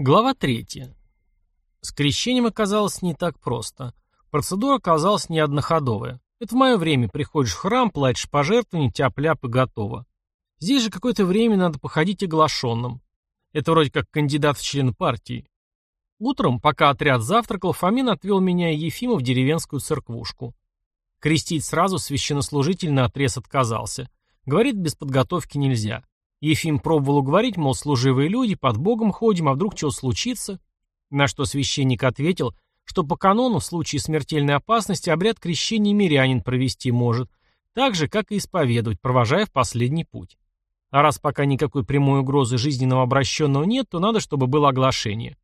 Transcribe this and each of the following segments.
Глава 3. С крещением оказалось не так просто. Процедура оказалась не одноходовая. Это в мое время приходишь в храм, платишь пожертвования, тяп-ляп и готово. Здесь же какое-то время надо походить оглашенным. Это вроде как кандидат в член партии. Утром, пока отряд завтракал, Фомин отвел меня и Ефима в деревенскую церквушку. Крестить сразу священнослужитель на отрез отказался. Говорит, без подготовки нельзя. Ефим пробовал уговорить, мол, служивые люди, под Богом ходим, а вдруг что случится? На что священник ответил, что по канону в случае смертельной опасности обряд крещения мирянин провести может, так же, как и исповедовать, провожая в последний путь. А раз пока никакой прямой угрозы жизненного обращенного нет, то надо, чтобы было оглашение.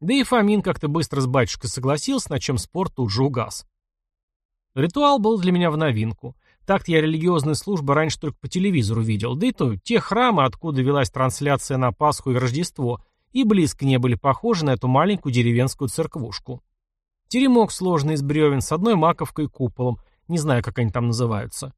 Да и Фомин как-то быстро с батюшкой согласился, на чем спор тут же угас. Ритуал был для меня в новинку – так-то я религиозные службы раньше только по телевизору видел, да и то те храмы, откуда велась трансляция на Пасху и Рождество, и близко не были похожи на эту маленькую деревенскую церквушку. Теремок сложный из бревен с одной маковкой и куполом, не знаю, как они там называются.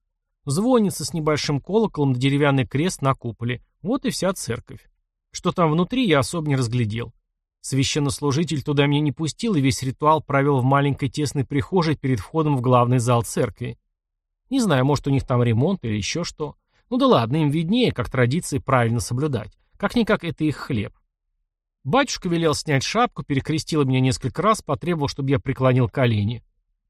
Звонница с небольшим колоколом, деревянный крест на куполе. Вот и вся церковь. Что там внутри, я особо не разглядел. Священнослужитель туда меня не пустил и весь ритуал провел в маленькой тесной прихожей перед входом в главный зал церкви. Не знаю, может, у них там ремонт или еще что. Ну да ладно, им виднее, как традиции правильно соблюдать. Как-никак это их хлеб. Батюшка велел снять шапку, перекрестил меня несколько раз, потребовал, чтобы я преклонил колени.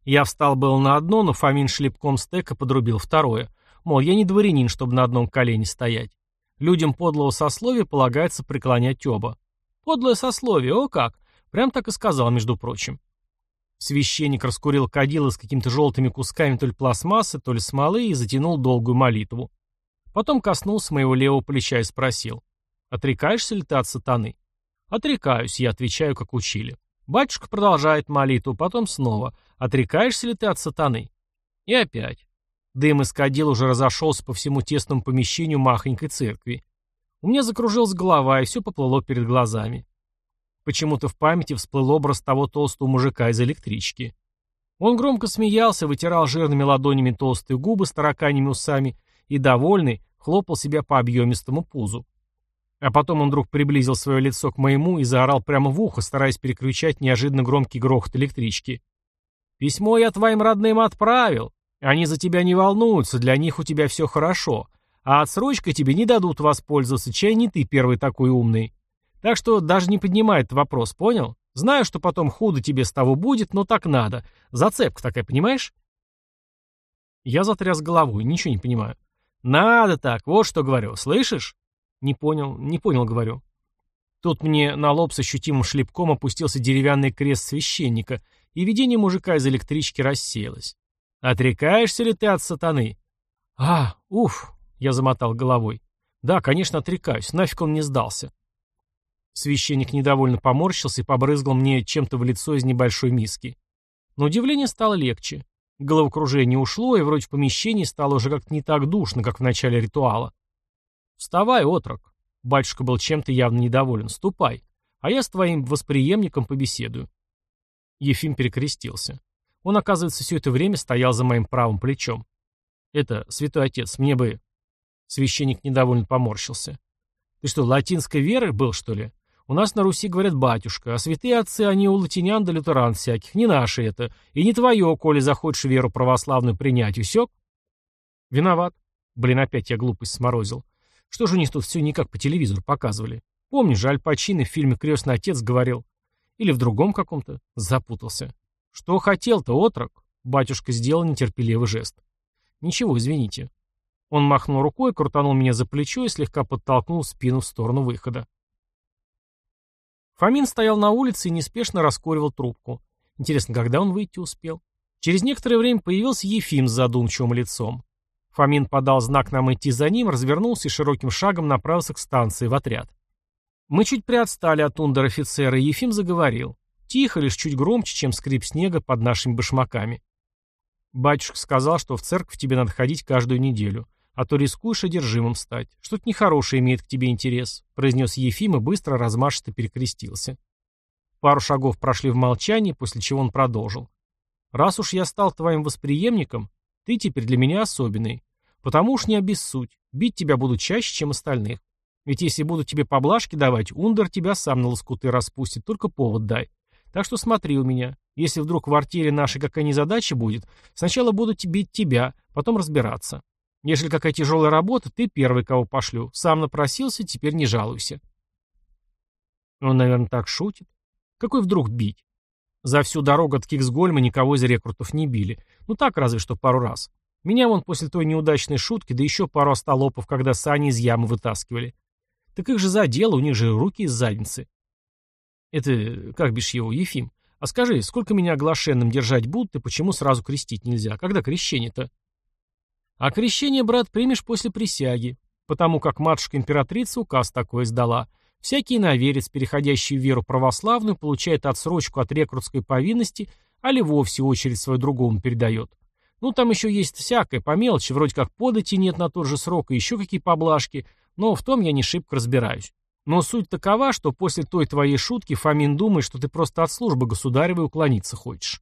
Я встал был на одно, но Фомин шлепком стека подрубил второе. Мол, я не дворянин, чтобы на одном колене стоять. Людям подлого сословия полагается преклонять оба. Подлое сословие, о как! Прям так и сказал, между прочим. Священник раскурил кадило с какими-то желтыми кусками то ли пластмассы, то ли смолы и затянул долгую молитву. Потом коснулся моего левого плеча и спросил. «Отрекаешься ли ты от сатаны?» «Отрекаюсь», я отвечаю, как учили. Батюшка продолжает молитву, потом снова. «Отрекаешься ли ты от сатаны?» И опять. Дым из кадил уже разошелся по всему тесному помещению махонькой церкви. У меня закружилась голова, и все поплыло перед глазами. Почему-то в памяти всплыл образ того толстого мужика из электрички. Он громко смеялся, вытирал жирными ладонями толстые губы с тараканьими усами и, довольный, хлопал себя по объемистому пузу. А потом он вдруг приблизил свое лицо к моему и заорал прямо в ухо, стараясь переключать неожиданно громкий грохот электрички. «Письмо я твоим родным отправил. Они за тебя не волнуются, для них у тебя все хорошо. А отсрочкой тебе не дадут воспользоваться, чай не ты первый такой умный. Так что даже не поднимай этот вопрос, понял? Знаю, что потом худо тебе с того будет, но так надо. Зацепка такая, понимаешь? Я затряс головой, ничего не понимаю. Надо так, вот что говорю, слышишь? Не понял, не понял, говорю. Тут мне на лоб с ощутимым шлепком опустился деревянный крест священника, и видение мужика из электрички рассеялось. «Отрекаешься ли ты от сатаны?» «А, уф!» — я замотал головой. «Да, конечно, отрекаюсь. Нафиг он не сдался?» Священник недовольно поморщился и побрызгал мне чем-то в лицо из небольшой миски. Но удивление стало легче. Головокружение ушло, и вроде в помещении стало уже как-то не так душно, как в начале ритуала. «Вставай, отрок!» Батюшка был чем-то явно недоволен. «Ступай, а я с твоим восприемником побеседую». Ефим перекрестился. Он, оказывается, все это время стоял за моим правым плечом. «Это, святой отец, мне бы...» Священник недовольно поморщился. «Ты что, латинской веры был, что ли? У нас на Руси говорят батюшка, а святые отцы, они у латинян да лютеран всяких. Не наши это. И не твое, коли захочешь веру православную принять. Усек? Виноват. Блин, опять я глупость сморозил. Что же у них тут все никак по телевизору показывали? Помнишь Аль Пачино в фильме «Крестный отец» говорил? Или в другом каком-то? Запутался. Что хотел-то, отрок? Батюшка сделал нетерпеливый жест. Ничего, извините. Он махнул рукой, крутанул меня за плечо и слегка подтолкнул спину в сторону выхода. Фомин стоял на улице и неспешно раскуривал трубку. Интересно, когда он выйти успел? Через некоторое время появился Ефим с задумчивым лицом. Фомин подал знак нам идти за ним, развернулся и широким шагом направился к станции в отряд. Мы чуть приотстали от ундер-офицера, и Ефим заговорил. Тихо, лишь чуть громче, чем скрип снега под нашими башмаками. «Батюшка сказал, что в церковь тебе надо ходить каждую неделю а то рискуешь одержимым стать. Что-то нехорошее имеет к тебе интерес», — произнес Ефим и быстро размашисто перекрестился. Пару шагов прошли в молчании, после чего он продолжил. «Раз уж я стал твоим восприемником, ты теперь для меня особенный. Потому уж не обессудь, бить тебя буду чаще, чем остальных. Ведь если будут тебе поблажки давать, Ундер тебя сам на лоскуты распустит, только повод дай. Так что смотри у меня. Если вдруг в артели нашей какая незадача будет, сначала буду бить тебя, потом разбираться. Если какая тяжелая работа, ты первый, кого пошлю. Сам напросился, теперь не жалуйся. Он, наверное, так шутит. Какой вдруг бить? За всю дорогу от Киксгольма никого из рекрутов не били. Ну так, разве что пару раз. Меня вон после той неудачной шутки, да еще пару остолопов, когда сани из ямы вытаскивали. Так их же задело, у них же руки из задницы. Это, как бишь его, Ефим? А скажи, сколько меня оглашенным держать будут и почему сразу крестить нельзя? Когда крещение-то? А крещение, брат, примешь после присяги, потому как матушка-императрица указ такой издала. Всякий иноверец, переходящий в веру православную, получает отсрочку от рекрутской повинности, али вовсе очередь свою другому передает. Ну, там еще есть всякое, по мелочи, вроде как подати нет на тот же срок и еще какие поблажки, но в том я не шибко разбираюсь. Но суть такова, что после той твоей шутки Фомин думает, что ты просто от службы государевой уклониться хочешь.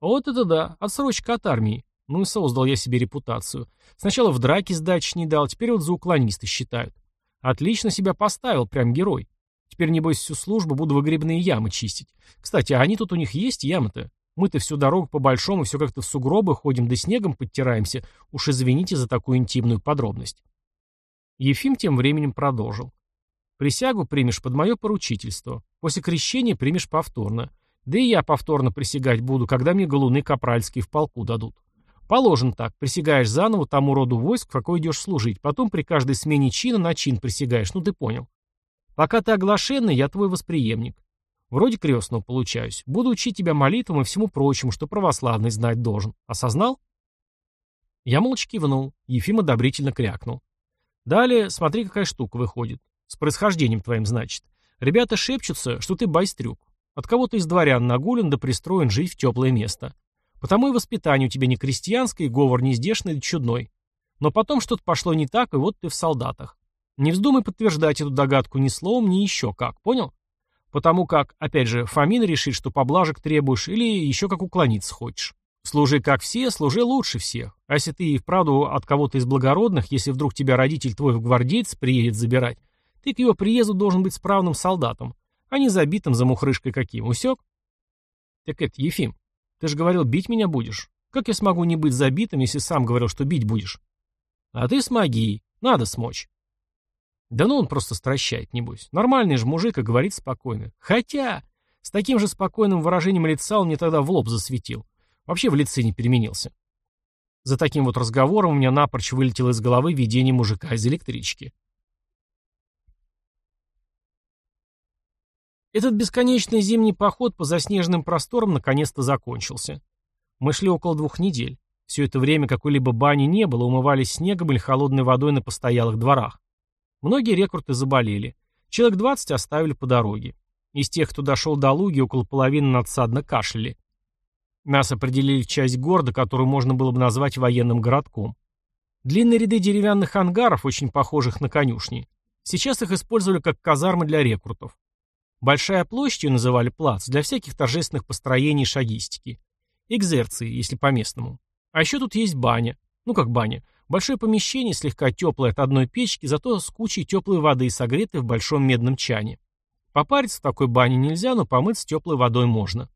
Вот это да, отсрочка от армии. Ну и создал я себе репутацию. Сначала в драке сдачи не дал, теперь вот за уклонисты считают. Отлично себя поставил, прям герой. Теперь, небось, всю службу буду выгребные ямы чистить. Кстати, а они тут у них есть ямы-то? Мы-то всю дорогу по большому все как-то в сугробы ходим да снегом подтираемся. Уж извините за такую интимную подробность. Ефим тем временем продолжил. Присягу примешь под мое поручительство. После крещения примешь повторно. Да и я повторно присягать буду, когда мне голуны капральские в полку дадут. Положен так, присягаешь заново тому роду войск, в какой идешь служить, потом при каждой смене чина на чин присягаешь, ну ты понял. Пока ты оглашенный, я твой восприемник. Вроде крестного получаюсь. Буду учить тебя молитвам и всему прочему, что православный знать должен. Осознал? Я молча кивнул. Ефим одобрительно крякнул. Далее, смотри, какая штука выходит. С происхождением твоим, значит. Ребята шепчутся, что ты байстрюк. От кого-то из дворян нагулен да пристроен жить в теплое место. Потому и воспитание у тебя не крестьянское, и говор не здешний да чудной. Но потом что-то пошло не так, и вот ты в солдатах. Не вздумай подтверждать эту догадку ни словом, ни еще как, понял? Потому как, опять же, Фомин решит, что поблажек требуешь, или еще как уклониться хочешь. Служи как все, служи лучше всех. А если ты и вправду от кого-то из благородных, если вдруг тебя родитель твой в гвардейц приедет забирать, ты к его приезду должен быть справным солдатом, а не забитым за мухрышкой каким. Усек? Так это, Ефим, ты же говорил, бить меня будешь. Как я смогу не быть забитым, если сам говорил, что бить будешь? А ты смоги. Надо смочь. Да ну он просто стращает, небось. Нормальный же мужик и говорит спокойно. Хотя, с таким же спокойным выражением лица он мне тогда в лоб засветил. Вообще в лице не переменился. За таким вот разговором у меня напрочь вылетело из головы видение мужика из электрички. Этот бесконечный зимний поход по заснеженным просторам наконец-то закончился. Мы шли около двух недель. Все это время какой-либо бани не было, умывались снегом или холодной водой на постоялых дворах. Многие рекруты заболели. Человек 20 оставили по дороге. Из тех, кто дошел до Луги, около половины надсадно кашляли. Нас определили в часть города, которую можно было бы назвать военным городком. Длинные ряды деревянных ангаров, очень похожих на конюшни. Сейчас их использовали как казармы для рекрутов. Большая площадь называли плац для всяких торжественных построений и шагистики. Экзерции, если по-местному. А еще тут есть баня. Ну как баня. Большое помещение, слегка теплое от одной печки, зато с кучей теплой воды, согретой в большом медном чане. Попариться в такой бане нельзя, но помыться теплой водой можно.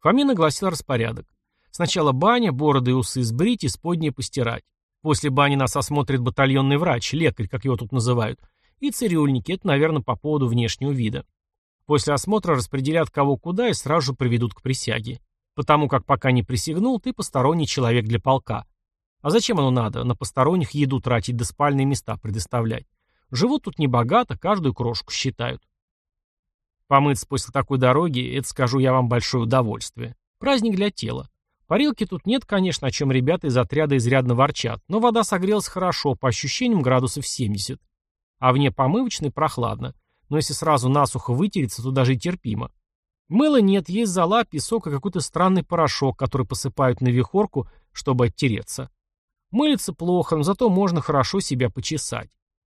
Фомин огласил распорядок. Сначала баня, бороды и усы сбрить и сподние постирать. После бани нас осмотрит батальонный врач, лекарь, как его тут называют, и цирюльники, это, наверное, по поводу внешнего вида. После осмотра распределят кого куда и сразу приведут к присяге. Потому как пока не присягнул, ты посторонний человек для полка. А зачем оно надо, на посторонних еду тратить да спальные места предоставлять? Живут тут небогато, каждую крошку считают. Помыться после такой дороги, это, скажу я вам, большое удовольствие. Праздник для тела. Парилки тут нет, конечно, о чем ребята из отряда изрядно ворчат, но вода согрелась хорошо, по ощущениям градусов 70. А вне помывочной прохладно. Но если сразу насухо вытереться, то даже и терпимо. Мыла нет, есть зола, песок и какой-то странный порошок, который посыпают на вихорку, чтобы оттереться. Мылиться плохо, но зато можно хорошо себя почесать.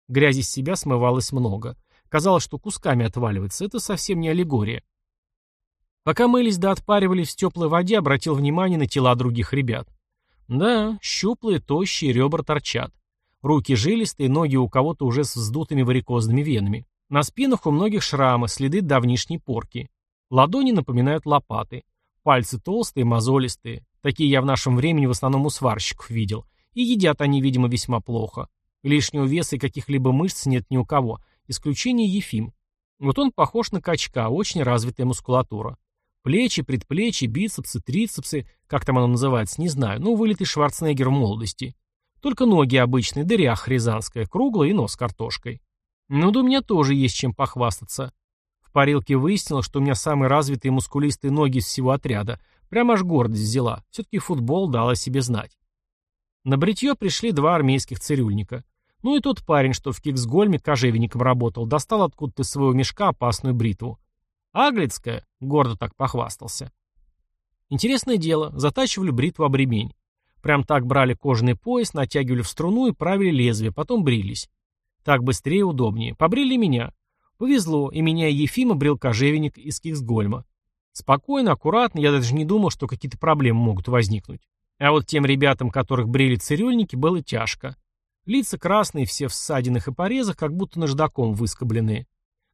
Грязи с себя смывалось много. Казалось, что кусками отваливается. Это совсем не аллегория. Пока мылись да отпаривались в теплой воде, обратил внимание на тела других ребят. Да, щуплые, тощие, ребра торчат. Руки жилистые, ноги у кого-то уже с вздутыми варикозными венами. На спинах у многих шрамы, следы давнишней порки. Ладони напоминают лопаты. Пальцы толстые, мозолистые. Такие я в нашем времени в основном у сварщиков видел. И едят они, видимо, весьма плохо. Лишнего веса и каких-либо мышц нет ни у кого. Исключение Ефим. Вот он похож на качка, очень развитая мускулатура. Плечи, предплечья, бицепсы, трицепсы, как там оно называется, не знаю. Ну, вылитый Шварценеггер в молодости. Только ноги обычные, дырях рязанская, круглая и нос картошкой. Ну да у меня тоже есть чем похвастаться. В парилке выяснилось, что у меня самые развитые мускулистые ноги из всего отряда. Прямо аж гордость взяла. Все-таки футбол дал о себе знать. На бритье пришли два армейских цирюльника. Ну и тот парень, что в Киксгольме кожевенником работал, достал откуда-то из своего мешка опасную бритву. Аглицкая, гордо так похвастался. Интересное дело, затачивали бритву об ремень. Прям так брали кожаный пояс, натягивали в струну и правили лезвие, потом брились. Так быстрее и удобнее. Побрили меня. Повезло, и меня и Ефима брил кожевенник из Киксгольма. Спокойно, аккуратно, я даже не думал, что какие-то проблемы могут возникнуть. А вот тем ребятам, которых брили цирюльники, было тяжко. Лица красные, все в ссадинах и порезах, как будто наждаком выскобленные.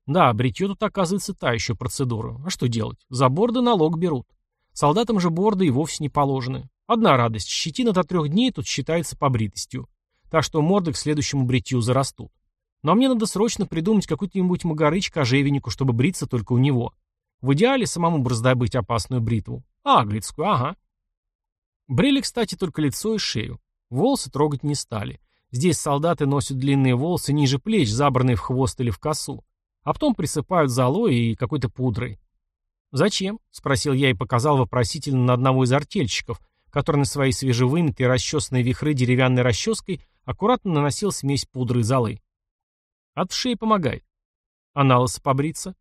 Да, бритье тут оказывается та еще процедура. А что делать? За борды налог берут. Солдатам же борды и вовсе не положены. Одна радость, щетина до трех дней тут считается побритостью. Так что морды к следующему бритью зарастут. Но мне надо срочно придумать какой-нибудь магарыч кожевеннику, чтобы бриться только у него. В идеале самому бы раздобыть опасную бритву. Аглицкую, ага. Брили, кстати, только лицо и шею. Волосы трогать не стали. Здесь солдаты носят длинные волосы ниже плеч, забранные в хвост или в косу. А потом присыпают золой и какой-то пудрой. «Зачем?» — спросил я и показал вопросительно на одного из артельщиков, который на свои свежевымытые расчесанные вихры деревянной расческой аккуратно наносил смесь пудры и золы. «От шеи помогает. А на лысо побриться?»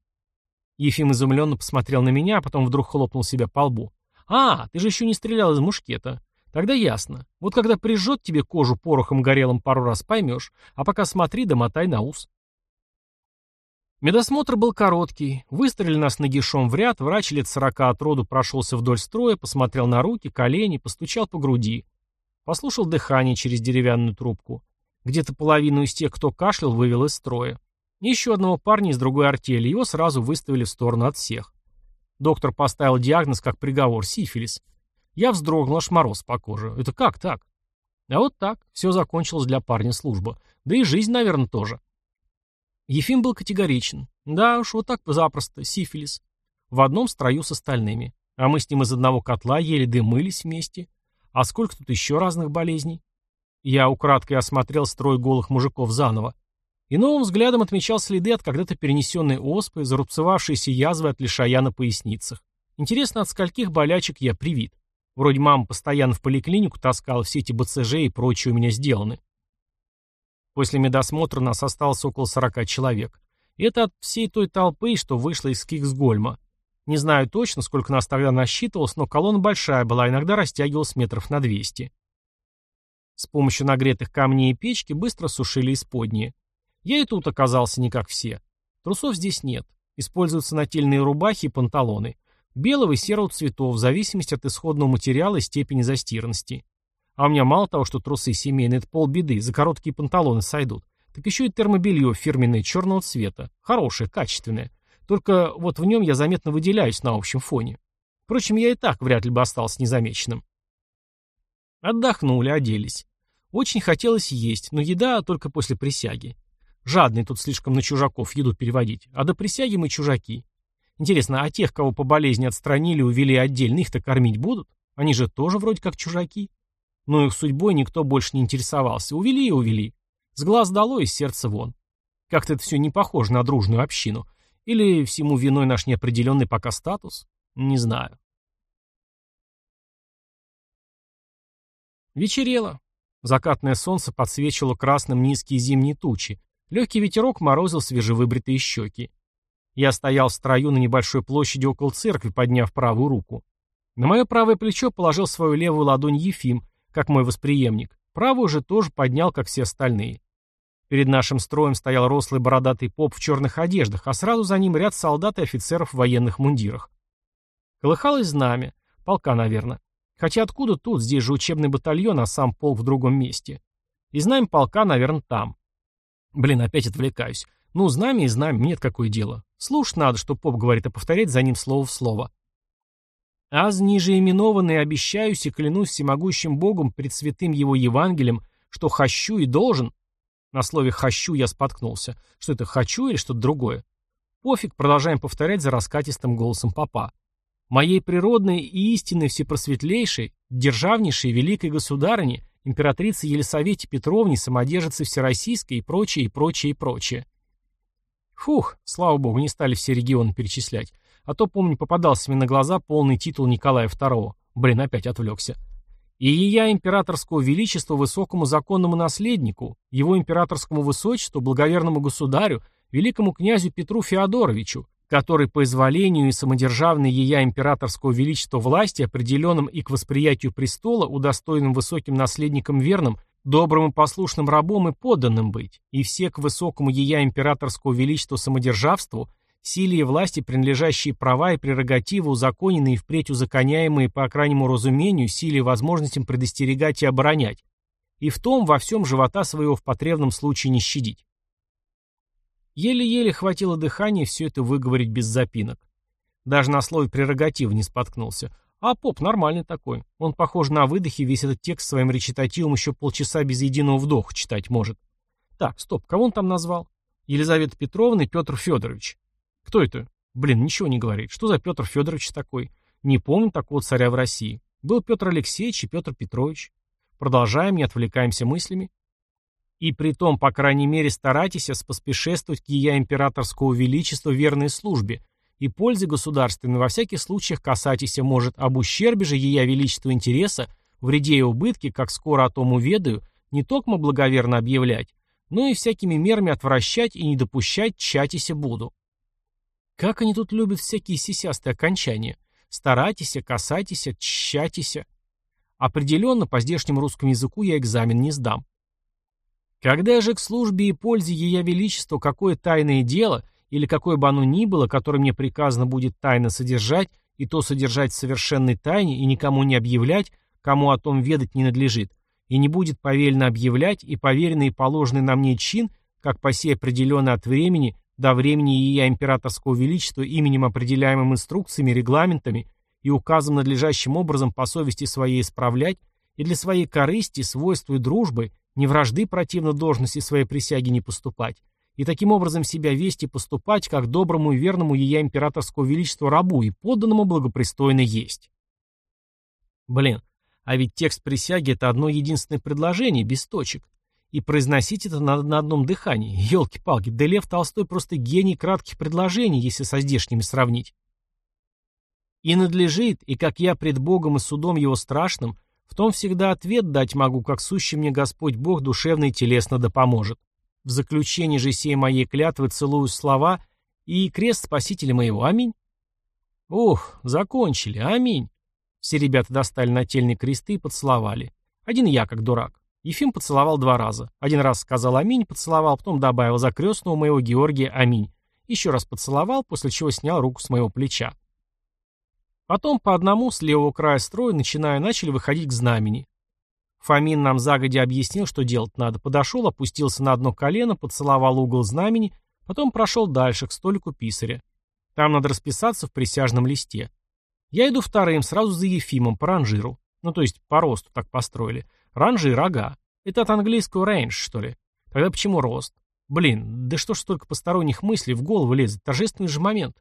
Ефим изумленно посмотрел на меня, а потом вдруг хлопнул себя по лбу. «А, ты же еще не стрелял из мушкета. Тогда ясно. Вот когда прижжет тебе кожу порохом горелым пару раз, поймешь. А пока смотри да мотай на ус». Медосмотр был короткий. Выстрелили нас нагишом в ряд, врач лет сорока от роду прошелся вдоль строя, посмотрел на руки, колени, постучал по груди. Послушал дыхание через деревянную трубку. Где-то половину из тех, кто кашлял, вывел из строя. Еще одного парня из другой артели, его сразу выставили в сторону от всех. Доктор поставил диагноз как приговор – сифилис. Я вздрогнул, аж мороз по коже. Это как так? А вот так. Все закончилось для парня служба. Да и жизнь, наверное, тоже. Ефим был категоричен. Да уж, вот так запросто, сифилис. В одном строю с остальными. А мы с ним из одного котла еле дымылись вместе. А сколько тут еще разных болезней? Я украдкой осмотрел строй голых мужиков заново. И новым взглядом отмечал следы от когда-то перенесенной оспы, зарубцевавшиеся язвы от лишая на поясницах. Интересно, от скольких болячек я привит. Вроде мама постоянно в поликлинику таскала, все эти БЦЖ и прочее у меня сделаны. После медосмотра нас осталось около 40 человек. Это от всей той толпы, что вышла из Киксгольма. Не знаю точно, сколько нас тогда насчитывалось, но колонна большая была, иногда растягивалась метров на 200. С помощью нагретых камней и печки быстро сушили исподние. Я и тут оказался не как все. Трусов здесь нет. Используются нательные рубахи и панталоны. Белого и серого цветов, в зависимости от исходного материала и степени застиранности. А у меня мало того, что трусы семейные, это полбеды, за короткие панталоны сойдут. Так еще и термобелье фирменное черного цвета. Хорошее, качественное. Только вот в нем я заметно выделяюсь на общем фоне. Впрочем, я и так вряд ли бы остался незамеченным. Отдохнули, оделись. Очень хотелось есть, но еда только после присяги. Жадный тут слишком на чужаков еду переводить, а до присяги мы чужаки. Интересно, а тех, кого по болезни отстранили, увели отдельно, их-то кормить будут? Они же тоже вроде как чужаки. Но их судьбой никто больше не интересовался. Увели и увели. С глаз дало и сердце вон. Как-то это все не похоже на дружную общину. Или всему виной наш неопределенный пока статус? Не знаю. Вечерело. Закатное солнце подсвечивало красным низкие зимние тучи. Легкий ветерок морозил свежевыбритые щеки. Я стоял в строю на небольшой площади около церкви, подняв правую руку. На мое правое плечо положил свою левую ладонь Ефим, как мой восприемник. Правую же тоже поднял, как все остальные. Перед нашим строем стоял рослый бородатый поп в черных одеждах, а сразу за ним ряд солдат и офицеров в военных мундирах. Колыхалось знамя. Полка, наверное. Хотя откуда тут? Здесь же учебный батальон, а сам полк в другом месте. И знамя полка, наверное, там. Блин, опять отвлекаюсь. Ну, знамя и знамя, нет какое дело. Слушать надо, что поп говорит, а повторять за ним слово в слово. Аз ниже именованный обещаюсь и клянусь всемогущим Богом пред святым его Евангелием, что хощу и должен. На слове «хощу» я споткнулся. Что это, «хочу» или что-то другое? Пофиг, продолжаем повторять за раскатистым голосом папа. Моей природной и истинной всепросветлейшей, державнейшей великой государыне, императрице Елисавете Петровне, самодержице Всероссийской и прочее, и прочее, и прочее. Фух, слава богу, не стали все регионы перечислять. А то, помню, попадался мне на глаза полный титул Николая II. Блин, опять отвлекся. И я императорского величества высокому законному наследнику, его императорскому высочеству, благоверному государю, великому князю Петру Феодоровичу, который по изволению и самодержавной ея императорского величества власти, определенным и к восприятию престола, удостоенным высоким наследником верным, добрым и послушным рабом и подданным быть, и все к высокому ея императорского величества самодержавству – силе и власти принадлежащие права и прерогативы, узаконенные и впредь узаконяемые по крайнему разумению, силе и возможностям предостерегать и оборонять, и в том во всем живота своего в потребном случае не щадить. Еле-еле хватило дыхания все это выговорить без запинок. Даже на слове прерогатива не споткнулся. А поп нормальный такой. Он, похож на выдохе, весь этот текст своим речитативом еще полчаса без единого вдоха читать может. Так, стоп, кого он там назвал? Елизавета Петровна и Петр Федорович. Кто это? Блин, ничего не говорит. Что за Петр Федорович такой? Не помню такого царя в России. Был Петр Алексеевич и Петр Петрович. Продолжаем, не отвлекаемся мыслями. И при том, по крайней мере, старайтесь споспешествовать к ея императорского величества верной службе, и пользе государственной во всяких случаях касайтесь может об ущербе же ея величества интереса, вреде и убытке, как скоро о том уведаю, не только благоверно объявлять, но и всякими мерами отвращать и не допущать тщатися буду. Как они тут любят всякие сисястые окончания. Старайтесь, касайтесь, тщайтесь. Определенно, по здешнему русскому языку я экзамен не сдам. Когда же к службе и пользе Ея Величества какое тайное дело, или какое бы оно ни было, которое мне приказано будет тайно содержать, и то содержать в совершенной тайне, и никому не объявлять, кому о том ведать не надлежит, и не будет повелено объявлять, и поверенный и положенный на мне чин, как по сей определенный от времени, до времени ее императорского величества именем определяемым инструкциями, регламентами и указом надлежащим образом по совести своей исправлять, и для своей корысти, свойства и дружбы, не вражды противно должности своей присяги не поступать, и таким образом себя вести поступать, как доброму и верному ее императорского величества рабу и подданному благопристойно есть. Блин, а ведь текст присяги — это одно единственное предложение, без точек. И произносить это надо на одном дыхании. Елки-палки, да Лев Толстой просто гений кратких предложений, если со здешними сравнить. И надлежит, и как я пред Богом и судом его страшным, в том всегда ответ дать могу, как сущий мне Господь Бог душевно и телесно да поможет. В заключении же сей моей клятвы целую слова и крест Спасителя моего. Аминь. Ух, закончили. Аминь. Все ребята достали нательные кресты и поцеловали. Один я, как дурак. Ефим поцеловал два раза. Один раз сказал «Аминь», поцеловал, потом добавил за крестного моего Георгия «Аминь». Еще раз поцеловал, после чего снял руку с моего плеча. Потом по одному с левого края строя, начиная, начали выходить к знамени. Фомин нам загодя объяснил, что делать надо. Подошел, опустился на одно колено, поцеловал угол знамени, потом прошел дальше, к столику писаря. Там надо расписаться в присяжном листе. Я иду вторым, сразу за Ефимом, по ранжиру. Ну, то есть по росту так построили. Ранжи и рога. Это от английского range, что ли? Тогда почему рост? Блин, да что ж столько посторонних мыслей в голову лезет? Торжественный же момент.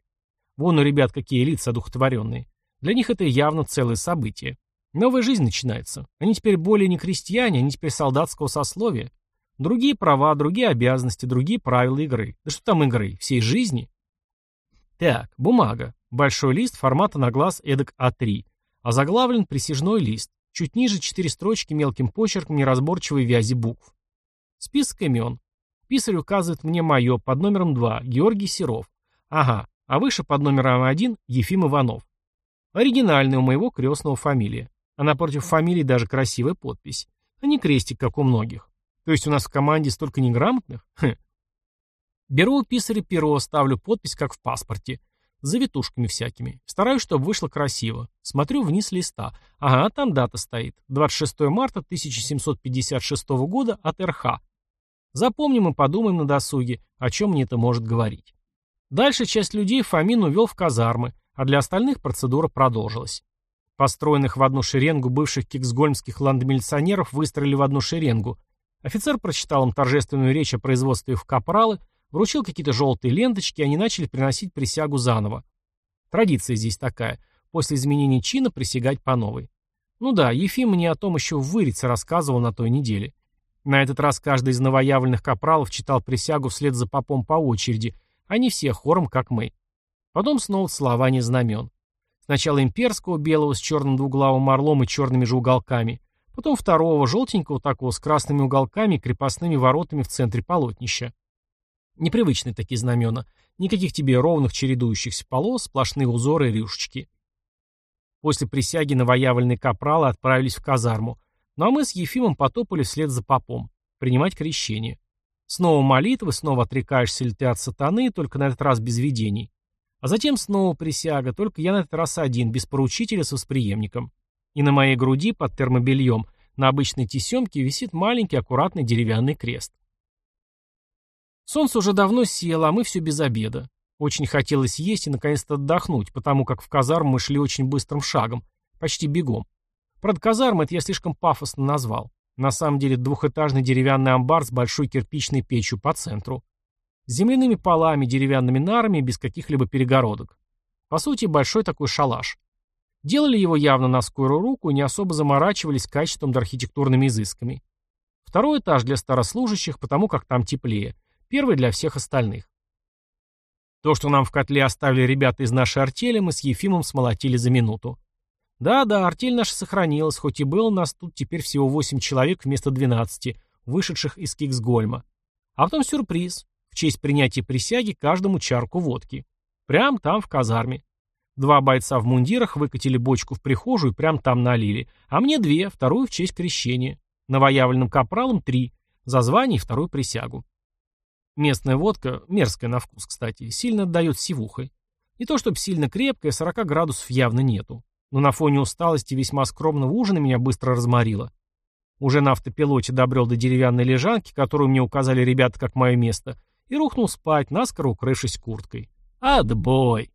Вон у ребят какие лица одухотворенные. Для них это явно целое событие. Новая жизнь начинается. Они теперь более не крестьяне, они теперь солдатского сословия. Другие права, другие обязанности, другие правила игры. Да что там игры? Всей жизни? Так, бумага. Большой лист формата на глаз эдак А3. А заглавлен присяжной лист. Чуть ниже четыре строчки мелким почерком неразборчивой вязи букв. Список имен. Писарь указывает мне мое под номером 2, Георгий Серов. Ага, а выше под номером 1 Ефим Иванов. Оригинальная у моего крестного фамилия. А напротив фамилии даже красивая подпись. А не крестик, как у многих. То есть у нас в команде столько неграмотных? Хм. Беру у писаря перо, ставлю подпись, как в паспорте. С завитушками всякими. Стараюсь, чтобы вышло красиво. Смотрю вниз листа. Ага, там дата стоит. 26 марта 1756 года от РХ. Запомним и подумаем на досуге, о чем мне это может говорить. Дальше часть людей Фомин увел в казармы, а для остальных процедура продолжилась. Построенных в одну шеренгу бывших киксгольмских ландмилиционеров выстроили в одну шеренгу. Офицер прочитал им торжественную речь о производстве в капралы, вручил какие-то желтые ленточки, и они начали приносить присягу заново. Традиция здесь такая. После изменения чина присягать по новой. Ну да, Ефим мне о том еще в Вырице рассказывал на той неделе. На этот раз каждый из новоявленных капралов читал присягу вслед за попом по очереди, а не все хором, как мы. Потом снова целование знамен. Сначала имперского белого с черным двуглавым орлом и черными же уголками, потом второго, желтенького такого, с красными уголками и крепостными воротами в центре полотнища. Непривычные такие знамена. Никаких тебе ровных чередующихся полос, сплошные узоры и рюшечки. После присяги новоявленные капралы отправились в казарму, ну а мы с Ефимом потопали вслед за попом, принимать крещение. Снова молитвы, снова отрекаешься ли ты от сатаны, только на этот раз без видений. А затем снова присяга, только я на этот раз один, без поручителя с восприемником. И на моей груди под термобельем на обычной тесемке висит маленький аккуратный деревянный крест. Солнце уже давно село, а мы все без обеда. Очень хотелось есть и наконец-то отдохнуть, потому как в казарму мы шли очень быстрым шагом, почти бегом. Правда, казарма это я слишком пафосно назвал. На самом деле двухэтажный деревянный амбар с большой кирпичной печью по центру. С земляными полами, деревянными нарами, без каких-либо перегородок. По сути, большой такой шалаш. Делали его явно на скорую руку и не особо заморачивались качеством да архитектурными изысками. Второй этаж для старослужащих, потому как там теплее. Первый для всех остальных. То, что нам в котле оставили ребята из нашей артели, мы с Ефимом смолотили за минуту. Да-да, артель наша сохранилась, хоть и было нас тут теперь всего 8 человек вместо 12, вышедших из Киксгольма. А потом сюрприз. В честь принятия присяги каждому чарку водки. Прям там, в казарме. Два бойца в мундирах выкатили бочку в прихожую и прям там налили. А мне две, вторую в честь крещения. Новоявленным капралом три. За звание вторую присягу. Местная водка, мерзкая на вкус, кстати, сильно отдает сивухой. Не то чтобы сильно крепкая, 40 градусов явно нету но на фоне усталости весьма скромного ужина меня быстро разморило. Уже на автопилоте добрел до деревянной лежанки, которую мне указали ребята как мое место, и рухнул спать, наскоро укрывшись курткой. Отбой!